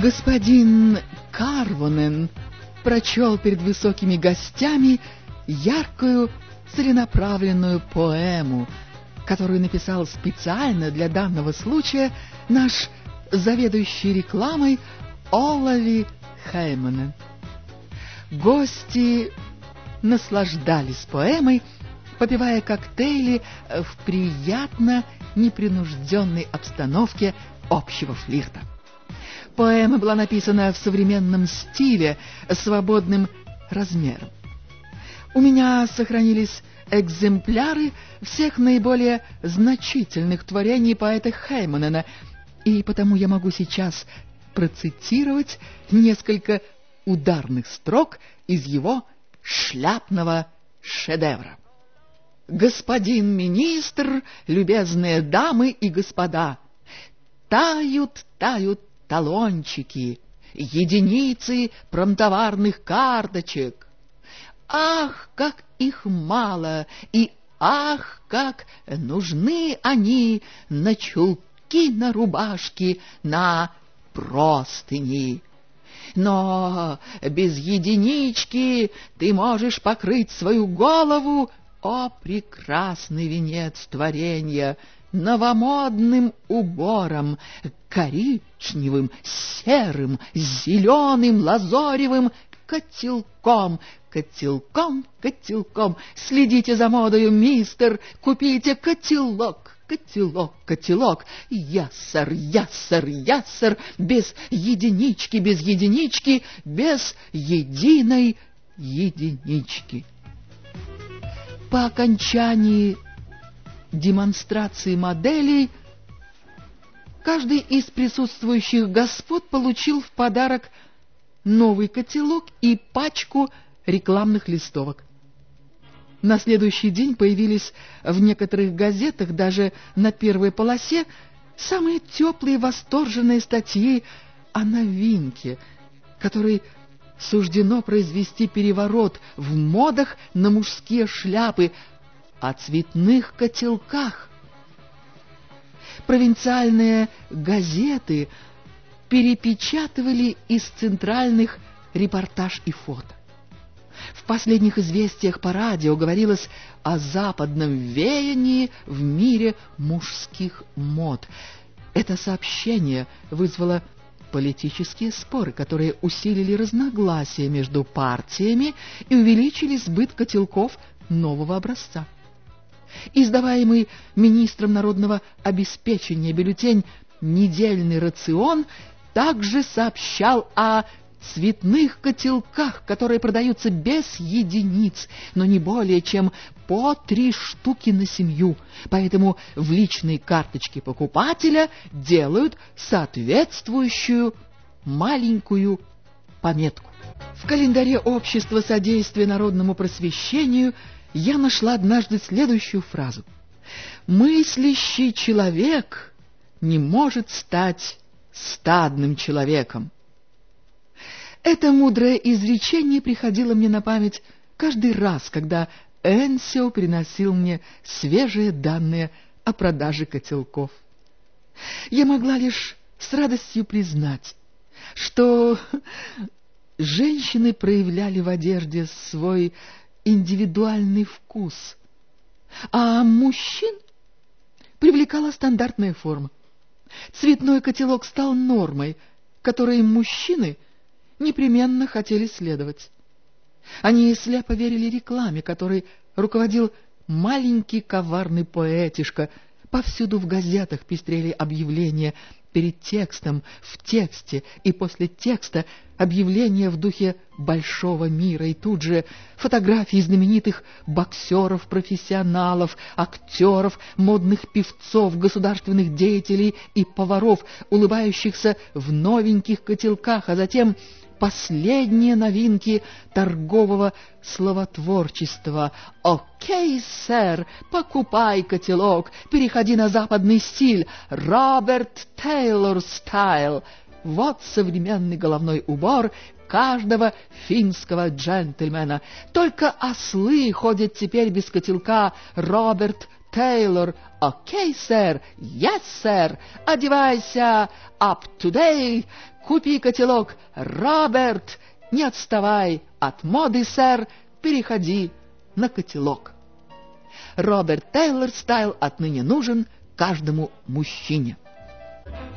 Господин Карвонен прочел перед высокими гостями яркую, целенаправленную поэму, которую написал специально для данного случая наш заведующий рекламой Олави Хеймана. Гости наслаждались поэмой, попивая коктейли в приятно непринужденной обстановке общего флирта. Поэма была написана в современном стиле, свободным размером. У меня сохранились экземпляры всех наиболее значительных творений поэта Хейманена, и потому я могу сейчас процитировать несколько ударных строк из его шляпного шедевра. «Господин министр, любезные дамы и господа, тают, тают талончики, единицы промтоварных карточек. Ах, как их мало, и ах, как нужны они на чулки, на рубашки, на простыни. Но без единички ты можешь покрыть свою голову, о прекрасный венец творения, новомодным убором, коричневым, серым, зеленым, лазоревым, котелком, котелком, котелком. Следите за модою, мистер, купите котелок, котелок, котелок. Ясар, ясар, ясар, без единички, без единички, без единой единички. По окончании демонстрации моделей каждый из присутствующих господ получил в подарок новый котелок и пачку рекламных листовок. На следующий день появились в некоторых газетах, даже на первой полосе, самые теплые восторженные статьи о новинке, которой суждено произвести переворот в модах на мужские шляпы, о цветных котелках. Провинциальные газеты перепечатывали из центральных репортаж и фото. В последних известиях по радио говорилось о западном веянии в мире мужских мод. Это сообщение вызвало политические споры, которые усилили разногласия между партиями и увеличили сбыт котелков нового образца. Издаваемый министром народного обеспечения бюллетень «Недельный рацион» также сообщал о цветных котелках, которые продаются без единиц, но не более чем по три штуки на семью. Поэтому в личной карточке покупателя делают соответствующую маленькую пометку. В календаре Общества содействия народному просвещению я нашла однажды следующую фразу. «Мыслящий человек не может стать стадным человеком». Это мудрое изречение приходило мне на память каждый раз, когда Энсио приносил мне свежие данные о продаже котелков. Я могла лишь с радостью признать, что женщины проявляли в одежде свой индивидуальный вкус, а мужчин привлекала стандартная форма. Цветной котелок стал нормой, которой мужчины непременно хотели следовать. Они слепо верили рекламе, которой руководил маленький коварный поэтишка. Повсюду в газетах пестрели объявления перед текстом, в тексте и после текста объявления в духе большого мира, и тут же фотографии знаменитых боксеров, профессионалов, актеров, модных певцов, государственных деятелей и поваров, улыбающихся в новеньких котелках, а затем последние новинки торгового словотворчества. «Окей, сэр, покупай котелок, переходи на западный стиль, Роберт Тейлор стайл». Вот современный головной убор каждого финского джентльмена. Только ослы ходят теперь без котелка Роберт Тейлор. Окей, сэр. Yes, сэр. Одевайся. Up today. Купи котелок. Роберт. Не отставай от моды, сэр. Переходи на котелок. Роберт Тейлор стайл отныне нужен каждому мужчине.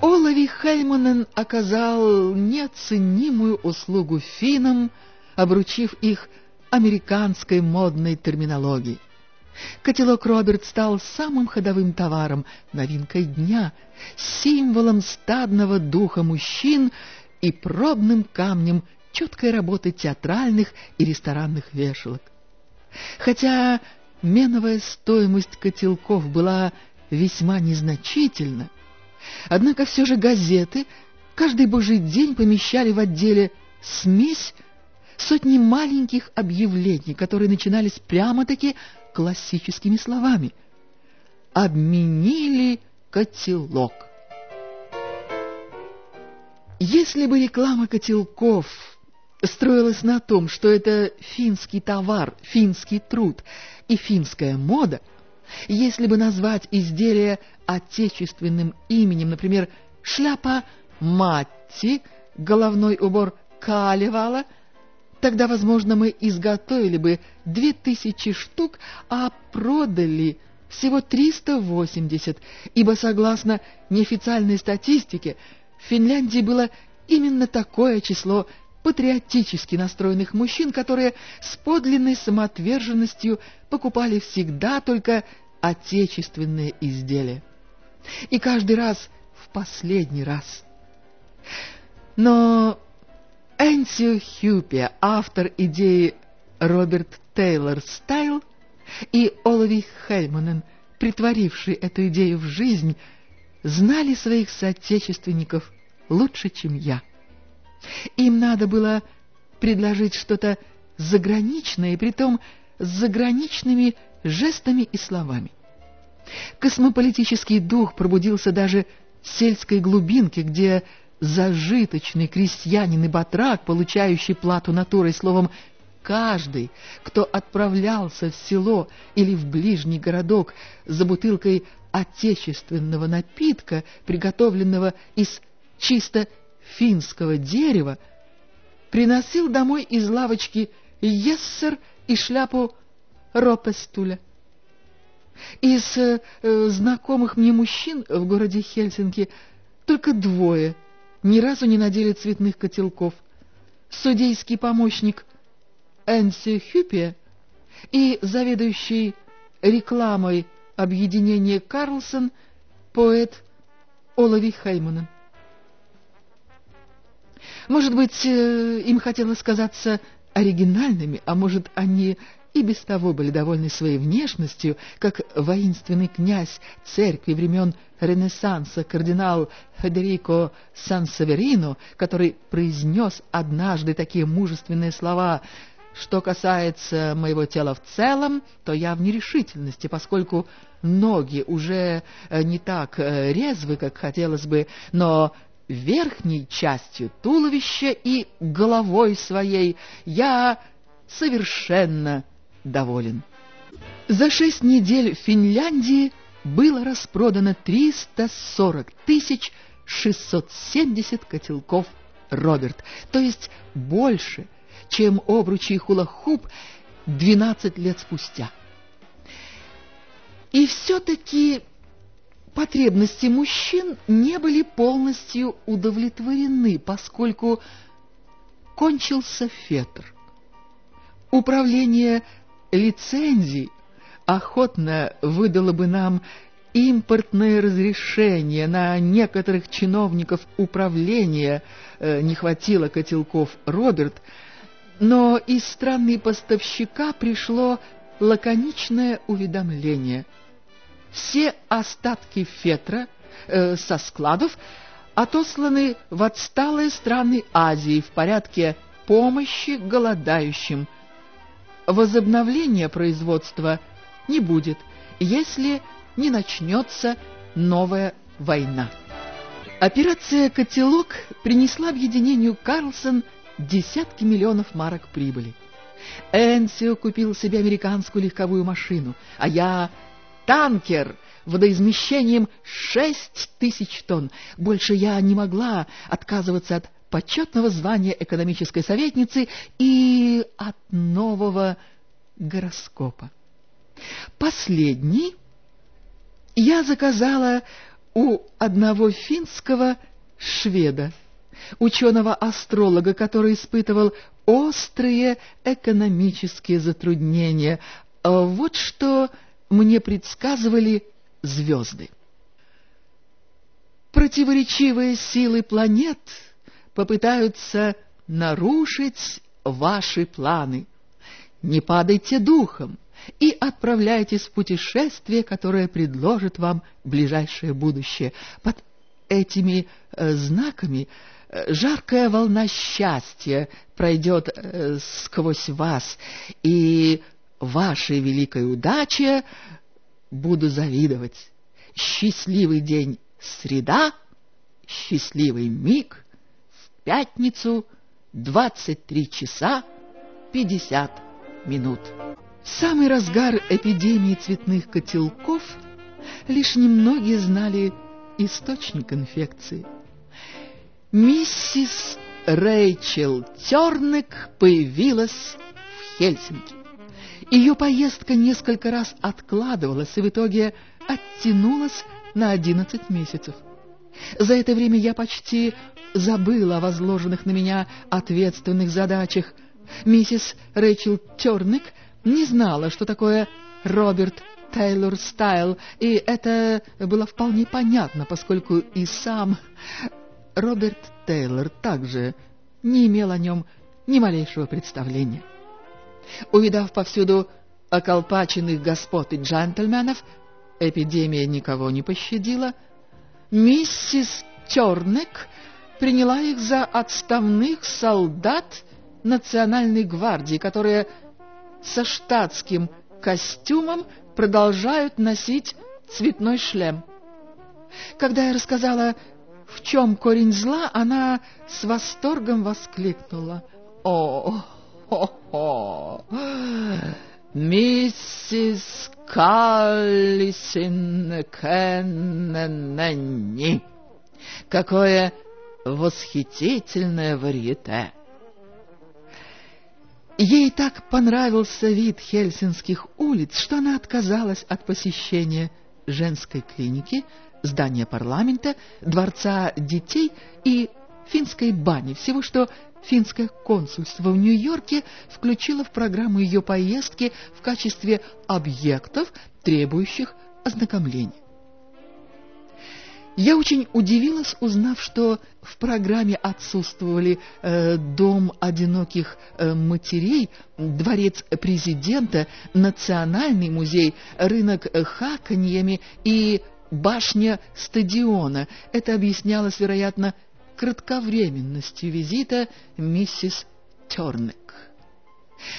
Олови Хельманен оказал неоценимую услугу финнам, обручив их американской модной терминологией. Котелок Роберт стал самым ходовым товаром, новинкой дня, символом стадного духа мужчин и пробным камнем четкой работы театральных и ресторанных вешалок. Хотя меновая стоимость котелков была весьма незначительна, однако все же газеты каждый божий день помещали в отделе «Смесь» сотни маленьких объявлений, которые начинались прямо-таки классическими словами. «Обменили котелок». Если бы реклама котелков строилась на том, что это финский товар, финский труд и финская мода, если бы назвать изделие отечественным именем, например, шляпа Матти, головной убор Калевала – Тогда, возможно, мы изготовили бы две тысячи штук, а продали всего 380, ибо, согласно неофициальной статистике, в Финляндии было именно такое число патриотически настроенных мужчин, которые с подлинной самоотверженностью покупали всегда только отечественные изделия. И каждый раз в последний раз. Но Энсио Хьюпи, автор идеи Роберт Тейлор Стайл, и Олови Хельманен, притворивший эту идею в жизнь, знали своих соотечественников лучше, чем я. Им надо было предложить что-то заграничное, притом с заграничными жестами и словами. Космополитический дух пробудился даже в сельской глубинке, где зажиточный крестьянин и батрак, получающий плату натурой, словом, каждый, кто отправлялся в село или в ближний городок за бутылкой отечественного напитка, приготовленного из чисто финского дерева, приносил домой из лавочки ессер и шляпу ропестуля. Из э, знакомых мне мужчин в городе Хельсинки только двое ни разу не надели цветных котелков. Судейский помощник Энси Хюпе и заведующий рекламой объединения Карлсон поэт Олови Хеймана. Может быть, э, им хотелось казаться оригинальными, а может, они и без того были довольны своей внешностью, как воинственный князь церкви времен Ренессанса, кардинал Федерико Сан-Саверино, который произнес однажды такие мужественные слова «Что касается моего тела в целом, то я в нерешительности, поскольку ноги уже э, не так э, резвы, как хотелось бы, но верхней частью туловища и головой своей я совершенно доволен. За шесть недель в Финляндии было распродано 340 тысяч 670 котелков Роберт, то есть больше, чем обручи и хула-хуп 12 лет спустя. И все-таки потребности мужчин не были полностью удовлетворены, поскольку кончился фетр. Управление лицензий охотно выдало бы нам импортное разрешение на некоторых чиновников управления, э, не хватило котелков Роберт, но из страны поставщика пришло лаконичное уведомление. Все остатки фетра э, со складов отосланы в отсталые страны Азии в порядке помощи голодающим – возобновления производства не будет, если не начнется новая война. Операция «Котелок» принесла объединению Карлсон десятки миллионов марок прибыли. Энсио купил себе американскую легковую машину, а я танкер водоизмещением шесть тысяч тонн. Больше я не могла отказываться от почетного звания экономической советницы и от нового гороскопа. Последний я заказала у одного финского шведа, ученого-астролога, который испытывал острые экономические затруднения. Вот что мне предсказывали звезды. Противоречивые силы планет попытаются нарушить ваши планы. Не падайте духом и отправляйтесь в путешествие, которое предложит вам ближайшее будущее. Под этими э, знаками э, жаркая волна счастья пройдет э, сквозь вас, и вашей великой удаче буду завидовать. Счастливый день среда, счастливый миг пятницу, 23 часа 50 минут. В самый разгар эпидемии цветных котелков лишь немногие знали источник инфекции. Миссис Рэйчел Тернек появилась в Хельсинки. Ее поездка несколько раз откладывалась и в итоге оттянулась на одиннадцать месяцев. За это время я почти забыла о возложенных на меня ответственных задачах. Миссис Рэйчел Терник не знала, что такое Роберт Тейлор Стайл, и это было вполне понятно, поскольку и сам Роберт Тейлор также не имел о нем ни малейшего представления. Увидав повсюду околпаченных господ и джентльменов, эпидемия никого не пощадила, миссис Тернек приняла их за отставных солдат Национальной гвардии, которые со штатским костюмом продолжают носить цветной шлем. Когда я рассказала, в чем корень зла, она с восторгом воскликнула. «О, хо-хо! Миссис Каллисин Кенненни! Какое восхитительное варьете!» Ей так понравился вид хельсинских улиц, что она отказалась от посещения женской клиники, здания парламента, дворца детей и финской бани, всего, что финское консульство в Нью-Йорке включило в программу ее поездки в качестве объектов, требующих ознакомления. Я очень удивилась, узнав, что в программе отсутствовали э, дом одиноких э, матерей, дворец президента, национальный музей, рынок хаканьями и башня стадиона. Это объяснялось, вероятно, кратковременностью визита миссис Тернек.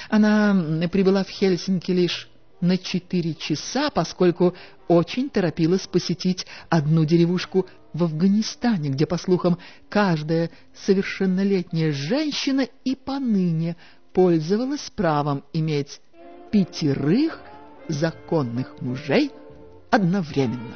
Она прибыла в Хельсинки лишь на четыре часа, поскольку очень торопилась посетить одну деревушку в Афганистане, где, по слухам, каждая совершеннолетняя женщина и поныне пользовалась правом иметь пятерых законных мужей одновременно.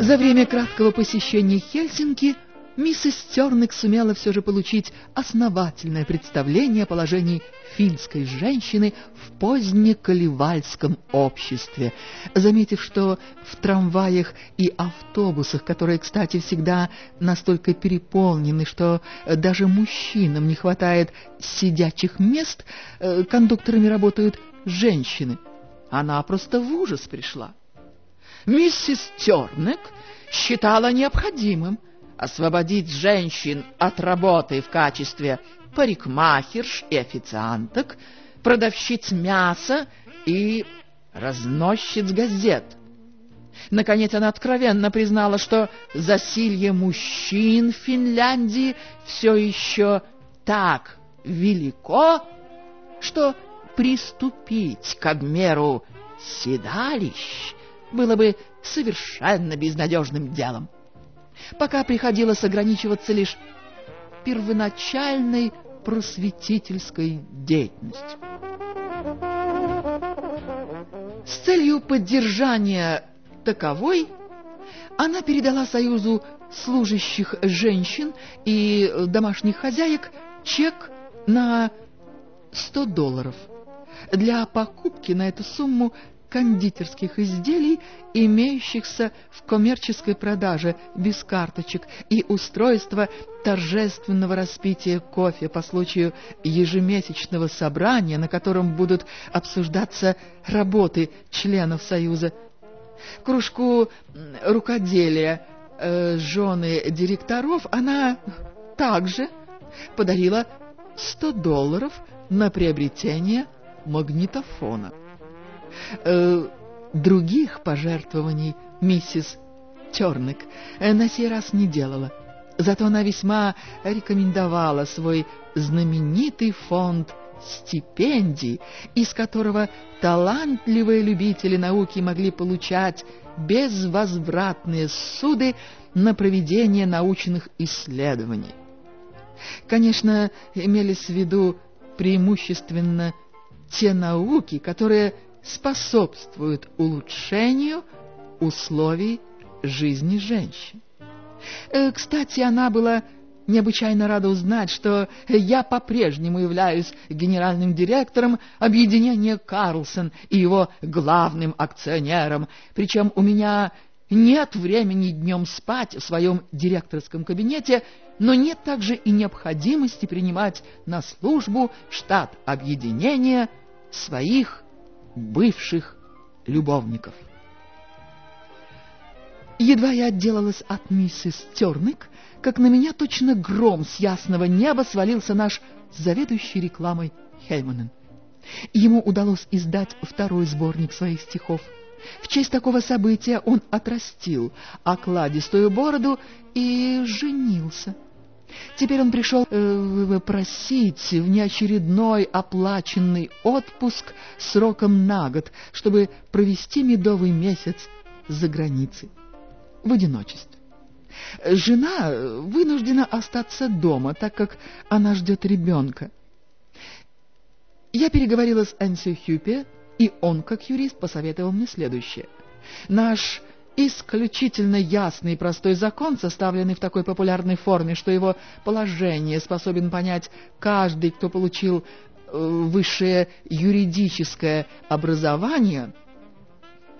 За время краткого посещения Хельсинки миссис Тернек сумела все же получить основательное представление о положении финской женщины в позднеколевальском обществе, заметив, что в трамваях и автобусах, которые, кстати, всегда настолько переполнены, что даже мужчинам не хватает сидячих мест, э, кондукторами работают женщины. Она просто в ужас пришла. Миссис Тернек считала необходимым освободить женщин от работы в качестве парикмахерш и официанток, продавщиц мяса и разносчиц газет. Наконец она откровенно признала, что засилье мужчин в Финляндии все еще так велико, что приступить к обмеру седалищ было бы совершенно безнадежным делом. Пока приходилось ограничиваться лишь первоначальной просветительской деятельностью. С целью поддержания таковой она передала Союзу служащих женщин и домашних хозяек чек на 100 долларов. Для покупки на эту сумму кондитерских изделий, имеющихся в коммерческой продаже без карточек, и устройства торжественного распития кофе по случаю ежемесячного собрания, на котором будут обсуждаться работы членов Союза. Кружку рукоделия э, жены директоров она также подарила 100 долларов на приобретение магнитофона. Э, других пожертвований миссис Тернек э, на сей раз не делала. Зато она весьма рекомендовала свой знаменитый фонд стипендий, из которого талантливые любители науки могли получать безвозвратные суды на проведение научных исследований. Конечно, имелись в виду преимущественно те науки, которые способствуют улучшению условий жизни женщин. Э, кстати, она была необычайно рада узнать, что я по-прежнему являюсь генеральным директором объединения Карлсон и его главным акционером, причем у меня нет времени днем спать в своем директорском кабинете, но нет также и необходимости принимать на службу штат объединения своих бывших любовников. Едва я отделалась от миссис Терник, как на меня точно гром с ясного неба свалился наш заведующий рекламой Хейманен. Ему удалось издать второй сборник своих стихов. В честь такого события он отрастил окладистую бороду и женился. Теперь он пришел э, просить внеочередной оплаченный отпуск сроком на год, чтобы провести медовый месяц за границей в одиночестве. Жена вынуждена остаться дома, так как она ждет ребенка. Я переговорила с Энси Хюпе, и он, как юрист, посоветовал мне следующее. Наш исключительно ясный и простой закон, составленный в такой популярной форме, что его положение способен понять каждый, кто получил э, высшее юридическое образование,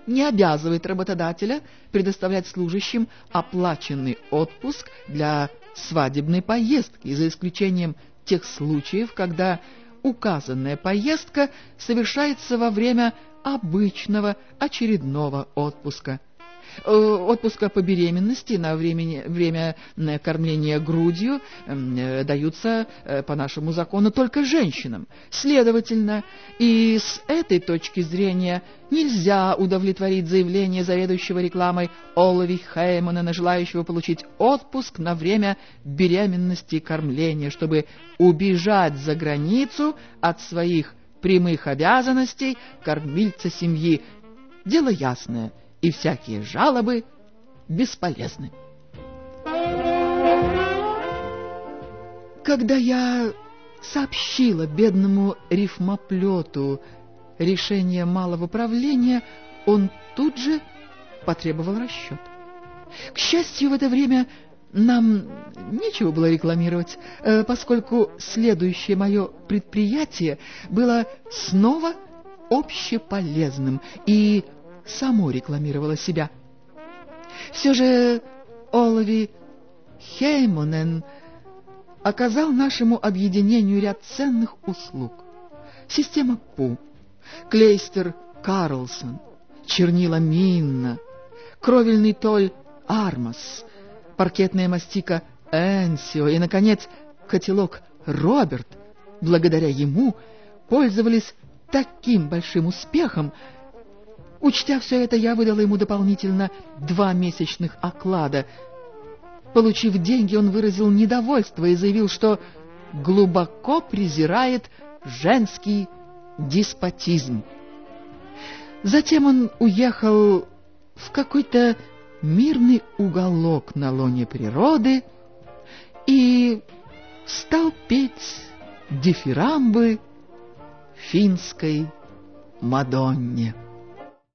не обязывает работодателя предоставлять служащим оплаченный отпуск для свадебной поездки, за исключением тех случаев, когда указанная поездка совершается во время обычного очередного отпуска. Э, отпуска по беременности на времени, время кормления грудью э, даются э, по нашему закону только женщинам. Следовательно, и с этой точки зрения нельзя удовлетворить заявление заведующего рекламой Олови Хеймана, желающего получить отпуск на время беременности и кормления, чтобы убежать за границу от своих прямых обязанностей кормильца семьи. Дело ясное — и всякие жалобы бесполезны. Когда я сообщила бедному рифмоплету решение малого правления, он тут же потребовал расчет. К счастью, в это время нам нечего было рекламировать, э, поскольку следующее мое предприятие было снова общеполезным и само рекламировало себя. Все же Олови Хеймонен оказал нашему объединению ряд ценных услуг. Система ПУ, Клейстер Карлсон, чернила Минна, кровельный толь Армас, паркетная мастика Энсио и, наконец, котелок Роберт, благодаря ему пользовались таким большим успехом, Учтя все это, я выдала ему дополнительно два месячных оклада. Получив деньги, он выразил недовольство и заявил, что глубоко презирает женский деспотизм. Затем он уехал в какой-то мирный уголок на лоне природы и стал петь дифирамбы финской Мадонне.